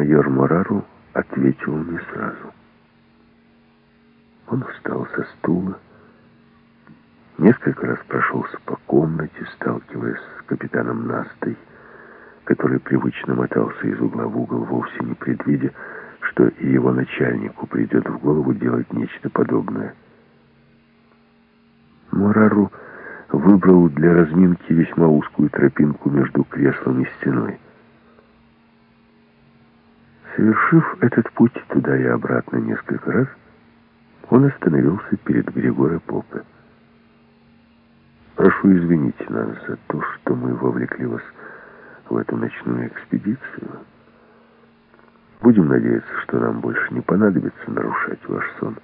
Майор Морару ответил не сразу. Он встал со стула, несколько раз прошелся по комнате, сталкиваясь с капитаном Настой, который привычно мотался из угла в угол, вовсе не предвидя, что и его начальнику придет в голову делать нечто подобное. Морару выбрал для разминки весьма узкую тропинку между креслом и стеной. Совершив этот путь туда и обратно несколько раз, он остановился перед Григоре Попе. «Прошу извинить нас за то, что мы вовлекли вас в эту ночную экспедицию. Будем надеяться, что нам больше не понадобится нарушать ваш сон.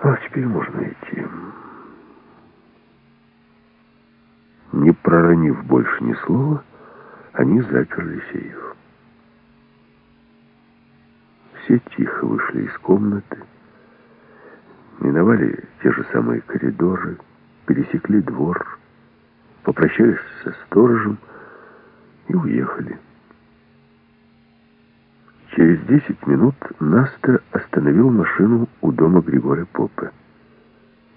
А теперь можно идти». Не проронив больше ни слова, они заперли сейф. Все тихо вышли из комнаты, миновали те же самые коридоры, пересекли двор, попрощались со сторожем и уехали. Через десять минут Наста остановил машину у дома Григория Попа.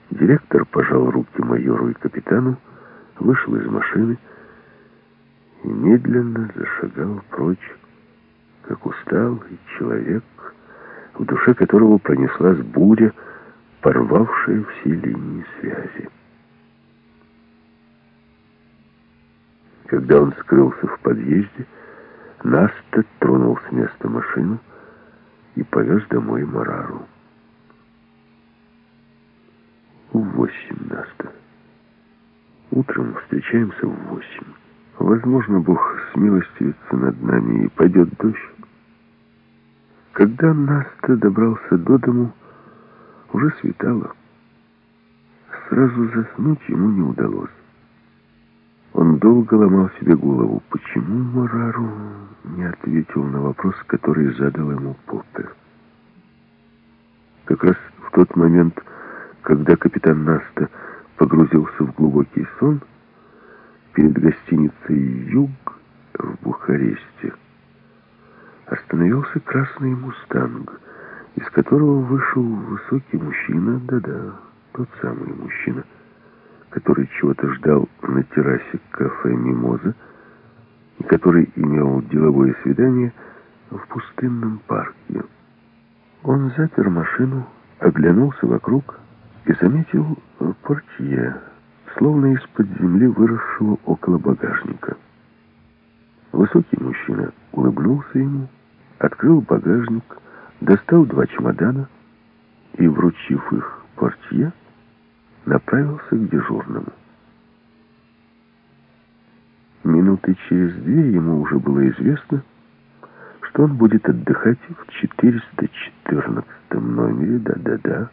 Директор пожал руки майору и капитану, вышел из машины и медленно зашагал прочь, как усталый человек, в душе которого пронеслась буря, порвавшая все линии связи. Когда он скрылся в подъезде, Наста тронул с места машину и повез домой Марару. В восемь, Наста. Утром встречаемся в восемь. Возможно, Бог смилостивится над нами и пойдет дождь. Когда Наста добрался до дому, уже светало. Сразу заснуть ему не удалось. Он долго ломал себе голову, почему Морару не ответил на вопрос, который задал ему Поттер. Как раз в тот момент, когда капитан Наста погрузился в глубокий сон, перед гостиницей «Юг» в Бухаресте остановился красный мустанг, из которого вышел высокий мужчина, да-да, тот самый мужчина, который чего-то ждал на террасе кафе «Мимоза» который имел деловое свидание в пустынном парке. Он запер машину, оглянулся вокруг и заметил портье, словно из-под земли выросшего около багажника. Высокий мужчина улыбнулся ему, открыл багажник, достал два чемодана и, вручив их портье, направился к дежурному. Минуты через две ему уже было известно, что он будет отдыхать в 414 номере, да-да-да,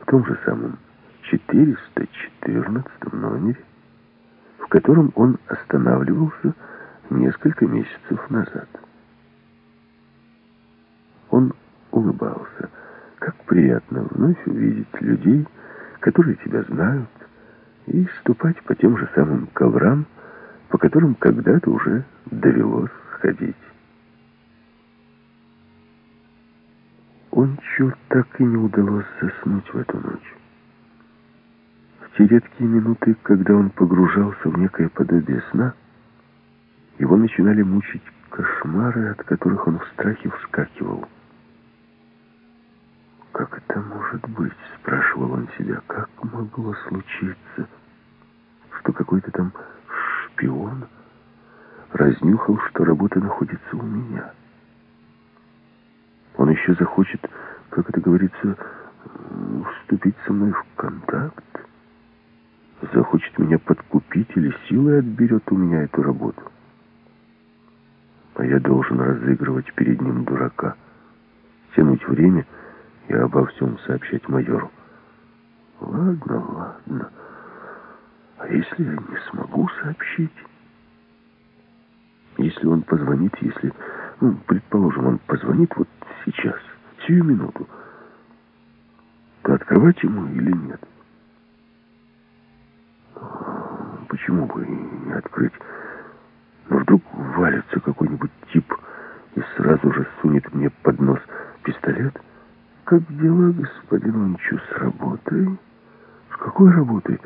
в том же самом 414 номере, в котором он останавливался несколько месяцев назад. Он улыбался. Как приятно вновь увидеть людей, которые тебя знают, и ступать по тем же самым коврам, по которым когда-то уже довелось ходить. Он чуть так и не удалось заснуть в эту ночь. Те редкие минуты, когда он погружался в некое подобие сна, его начинали мучить кошмары, от которых он в страхе вскакивал. «Как это может быть?» — спрашивал он себя. «Как могло случиться, что какой-то там шпион разнюхал, что работа находится у меня?» Он еще захочет, как это говорится, вступить со мной в контакт, захочет меня подкупить или силой отберет у меня эту работу. А я должен разыгрывать перед ним дурака, тянуть время и обо всем сообщать майору. Ладно, ладно. А если я не смогу сообщить? Если он позвонит, если... Ну, предположим, он позвонит вот сейчас, сию минуту, то открывать ему или нет? Почему бы и не открыть? Но вдруг валится какой-нибудь тип мне под нос пистолет. «Как дела, господин Ончу, с работой?» «С какой работой?»